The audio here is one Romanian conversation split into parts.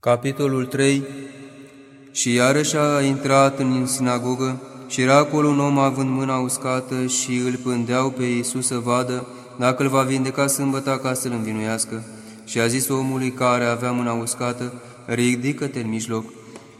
Capitolul 3 Și iarăși a intrat în sinagogă și era acolo un om având mâna uscată și îl pândeau pe Iisus să vadă dacă îl va vindeca sâmbăta ca să-l învinuiască. Și a zis omului care avea mâna uscată, ridică-te în mijloc.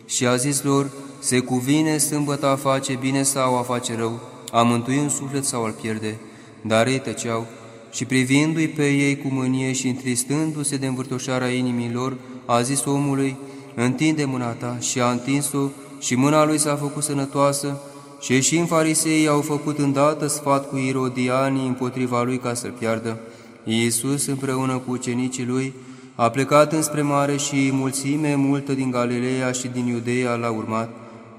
Și a zis lor, se cuvine sâmbăta a face bine sau a face rău, a mântui un suflet sau al pierde. Dar ei tăceau și privindu-i pe ei cu mânie și întristându-se de învârtoșarea inimilor, a zis omului, întinde mâna ta și a întins-o și mâna lui s-a făcut sănătoasă și și în farisei au făcut îndată sfat cu irodianii împotriva lui ca să-l piardă. Iisus împreună cu ucenicii lui a plecat înspre mare și mulțime multă din Galileea și din Iudeea l-a urmat,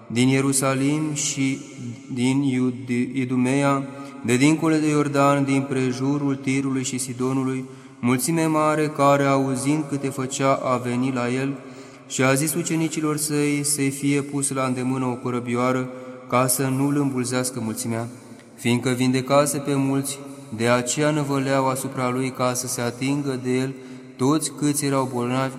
din Ierusalim și din Idumea, de dincolo de Iordan, din prejurul Tirului și Sidonului, mulțime mare care, auzind câte făcea, a venit la el și a zis ucenicilor săi să-i fie pus la îndemână o corăbioară ca să nu îl îmbulzească mulțimea, fiindcă vindecase pe mulți, de aceea năvăleau asupra lui ca să se atingă de el toți câți erau bolnavi,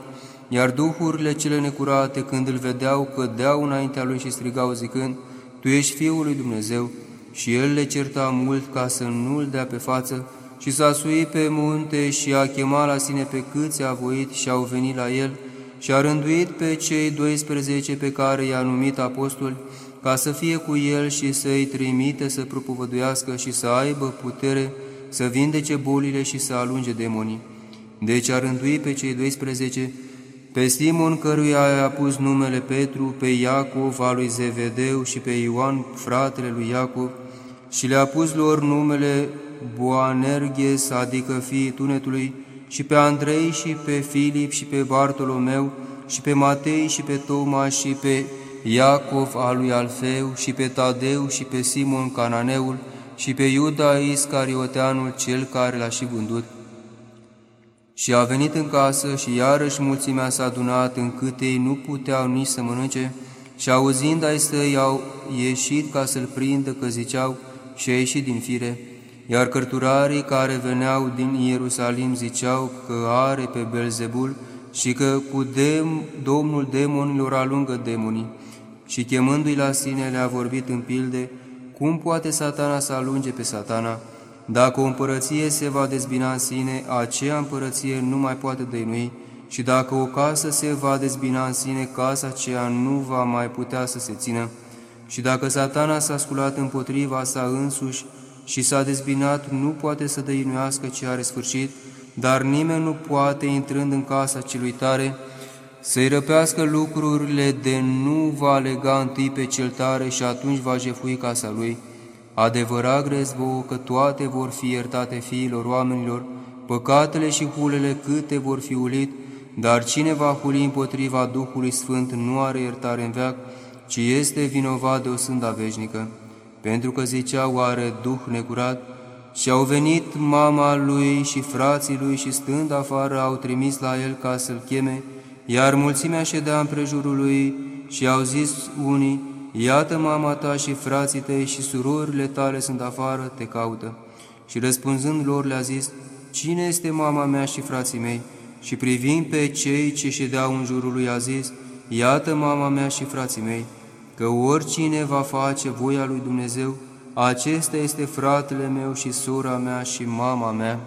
iar duhurile cele necurate, când îl vedeau, cădeau înaintea lui și strigau zicând, Tu ești Fiul lui Dumnezeu, și el le certa mult ca să nu-l dea pe față, și s-a suit pe munte și a chemat la sine pe câți a voit și au venit la el, și a rânduit pe cei 12 pe care i-a numit apostoli, ca să fie cu el și să-i trimite să propovăduiască și să aibă putere să vindece bolile și să alunge demonii. Deci a rânduit pe cei 12, pe Simon căruia i-a pus numele Petru, pe Iacov al lui Zevedeu și pe Ioan, fratele lui Iacov, și le-a pus lor numele Boanerges, adică fiii tunetului, și pe Andrei și pe Filip și pe Bartolomeu și pe Matei și pe Toma și pe Iacov al lui Alfeu și pe Tadeu și pe Simon Cananeul și pe Iuda Iscarioteanul cel care l-a și vândut. Și a venit în casă și iarăși mulțimea s-a adunat încât ei nu puteau nici să mănânce și auzind ai săi au ieșit ca să-l prindă că ziceau și a ieșit din fire. Iar cărturarii care veneau din Ierusalim ziceau că are pe Belzebul și că cu dem, Domnul demonilor alungă demonii. Și chemându-i la sine le-a vorbit în pilde, cum poate satana să alunge pe satana? Dacă o împărăție se va dezbina în sine, aceea împărăție nu mai poate dăinui, și dacă o casă se va dezbina în sine, casa aceea nu va mai putea să se țină. Și dacă satana s-a sculat împotriva sa însuși și s-a dezbinat, nu poate să dăinuiască ce are sfârșit, dar nimeni nu poate, intrând în casa celui tare, să-i răpească lucrurile de nu va lega întâi pe cel tare și atunci va jefui casa lui. Adevărat grez vouă că toate vor fi iertate fiilor oamenilor, păcatele și hulele câte vor fi ulit, dar cine va huli împotriva Duhului Sfânt nu are iertare în veac, ci este vinovat de o sânda veșnică, pentru că ziceau are Duh necurat, și au venit mama lui și frații lui și stând afară au trimis la el ca să-l cheme, iar mulțimea ședea în prejurul lui și au zis unii, Iată mama ta și frații tăi și surorile tale sunt afară, te caută. Și răspunzând lor le-a zis, Cine este mama mea și frații mei? Și privind pe cei ce ședeau în jurul lui a zis, Iată mama mea și frații mei, că oricine va face voia lui Dumnezeu, acesta este fratele meu și sora mea și mama mea.